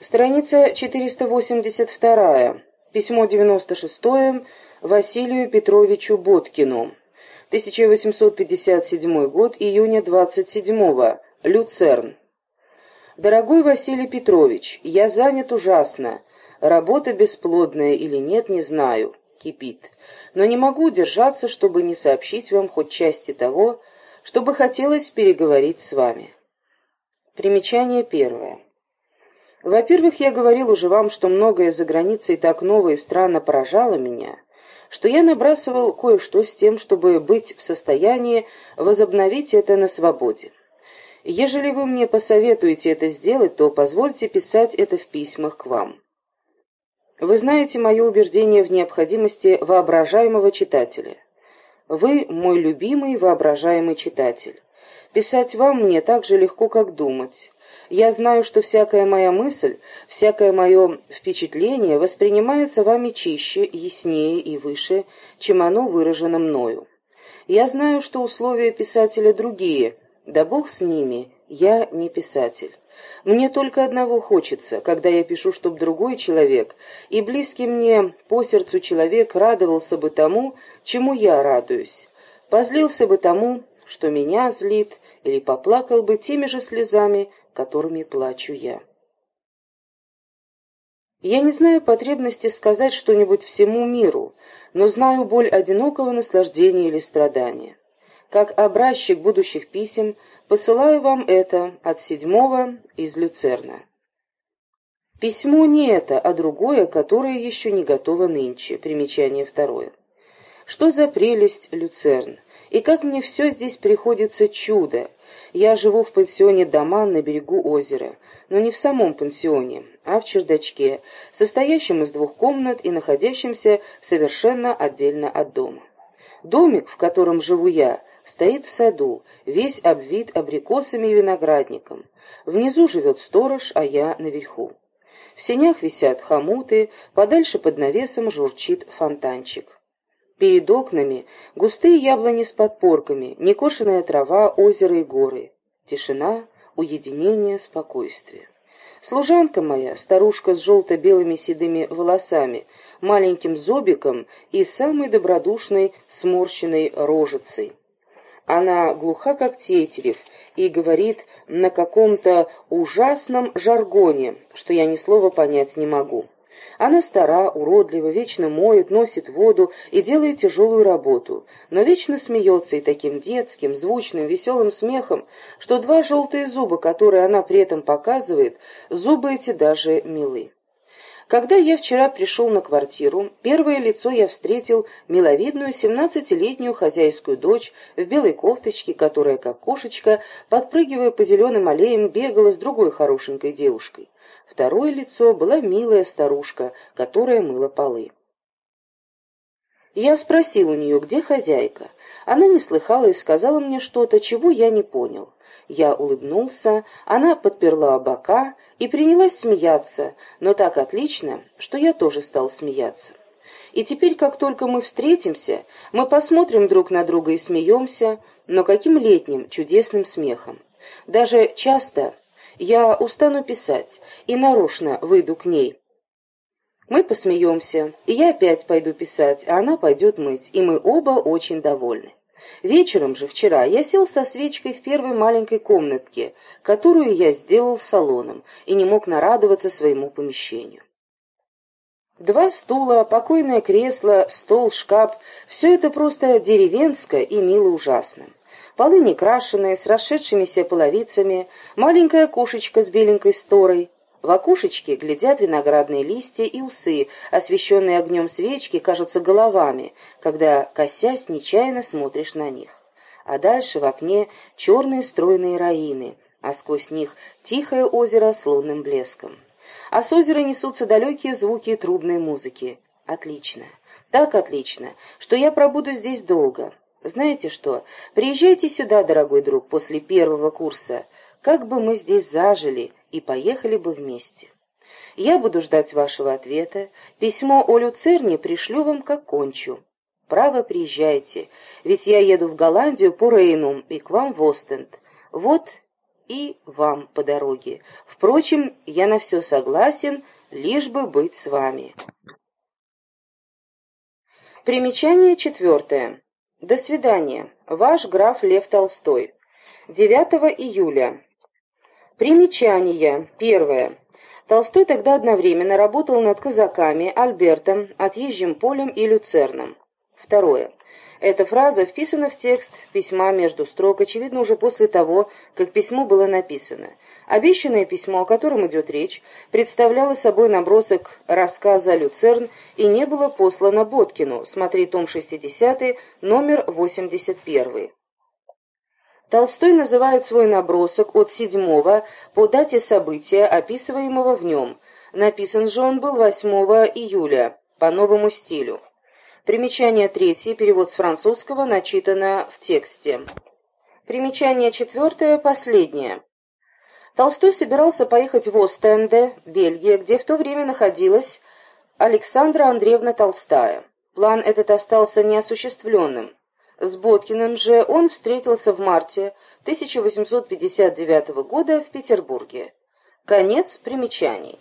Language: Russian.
Страница 482. Письмо 96 Василию Петровичу Боткину. 1857 год, июня 27-го. Люцерн. Дорогой Василий Петрович, я занят ужасно. Работа бесплодная или нет, не знаю. Кипит. Но не могу удержаться, чтобы не сообщить вам хоть части того, что бы хотелось переговорить с вами. Примечание первое. Во-первых, я говорил уже вам, что многое за границей так ново и странно поражало меня, что я набрасывал кое-что с тем, чтобы быть в состоянии возобновить это на свободе. Ежели вы мне посоветуете это сделать, то позвольте писать это в письмах к вам. Вы знаете мое убеждение в необходимости воображаемого читателя. Вы мой любимый воображаемый читатель. Писать вам мне так же легко, как думать. Я знаю, что всякая моя мысль, всякое мое впечатление воспринимается вами чище, яснее и выше, чем оно выражено мною. Я знаю, что условия писателя другие, да бог с ними, я не писатель. Мне только одного хочется, когда я пишу, чтоб другой человек и близкий мне по сердцу человек радовался бы тому, чему я радуюсь, позлился бы тому, что меня злит, или поплакал бы теми же слезами, которыми плачу я. Я не знаю потребности сказать что-нибудь всему миру, но знаю боль одинокого наслаждения или страдания. Как образчик будущих писем посылаю вам это от седьмого из Люцерна. Письмо не это, а другое, которое еще не готово нынче. Примечание второе. Что за прелесть Люцерн? И как мне все здесь приходится чудо. Я живу в пансионе Даман на берегу озера, но не в самом пансионе, а в чердачке, состоящем из двух комнат и находящемся совершенно отдельно от дома. Домик, в котором живу я, стоит в саду, весь обвит абрикосами и виноградником. Внизу живет сторож, а я наверху. В сенях висят хомуты, подальше под навесом журчит фонтанчик. Перед окнами густые яблони с подпорками, некошенная трава, озеро и горы. Тишина, уединение, спокойствие. Служанка моя, старушка с желто-белыми седыми волосами, маленьким зобиком и самой добродушной сморщенной рожицей. Она глуха, как тетерев, и говорит на каком-то ужасном жаргоне, что я ни слова понять не могу. Она стара, уродлива, вечно моет, носит воду и делает тяжелую работу, но вечно смеется и таким детским, звучным, веселым смехом, что два желтые зуба, которые она при этом показывает, зубы эти даже милы. Когда я вчера пришел на квартиру, первое лицо я встретил миловидную семнадцатилетнюю хозяйскую дочь в белой кофточке, которая, как кошечка, подпрыгивая по зеленым аллеям, бегала с другой хорошенькой девушкой. Второе лицо была милая старушка, которая мыла полы. Я спросил у нее, где хозяйка. Она не слыхала и сказала мне что-то, чего я не понял. Я улыбнулся, она подперла бока и принялась смеяться, но так отлично, что я тоже стал смеяться. И теперь, как только мы встретимся, мы посмотрим друг на друга и смеемся, но каким летним, чудесным смехом. Даже часто я устану писать и нарочно выйду к ней. Мы посмеемся, и я опять пойду писать, а она пойдет мыть, и мы оба очень довольны. Вечером же вчера я сел со свечкой в первой маленькой комнатке, которую я сделал салоном, и не мог нарадоваться своему помещению. Два стула, покойное кресло, стол, шкаф — все это просто деревенское и мило ужасно полы некрашенные, с расшедшимися половицами, маленькая окошечко с беленькой сторой. В окошечке глядят виноградные листья и усы, освещенные огнем свечки, кажутся головами, когда, косясь, нечаянно смотришь на них. А дальше в окне черные стройные раины, а сквозь них тихое озеро с лунным блеском. А с озера несутся далекие звуки трубной музыки. Отлично. Так отлично, что я пробуду здесь долго. Знаете что, приезжайте сюда, дорогой друг, после первого курса. Как бы мы здесь зажили и поехали бы вместе. Я буду ждать вашего ответа. Письмо о Люцерне пришлю вам, как кончу. Право, приезжайте, ведь я еду в Голландию по Рейну и к вам в Остенд. Вот и вам по дороге. Впрочем, я на все согласен, лишь бы быть с вами. Примечание четвертое. До свидания. Ваш граф Лев Толстой. 9 июля. Примечание. Первое. Толстой тогда одновременно работал над казаками, Альбертом, отъезжим полем и люцерном. Второе. Эта фраза вписана в текст письма между строк, очевидно, уже после того, как письмо было написано. Обещанное письмо, о котором идет речь, представляло собой набросок рассказа «Люцерн» и не было послано Боткину. Смотри том 60, номер 81. Толстой называет свой набросок от 7 по дате события, описываемого в нем. Написан же он был 8 июля, по новому стилю. Примечание третье, перевод с французского, начитано в тексте. Примечание четвертое, последнее. Толстой собирался поехать в Остенде, Бельгия, где в то время находилась Александра Андреевна Толстая. План этот остался неосуществленным. С Боткиным же он встретился в марте 1859 года в Петербурге. Конец примечаний.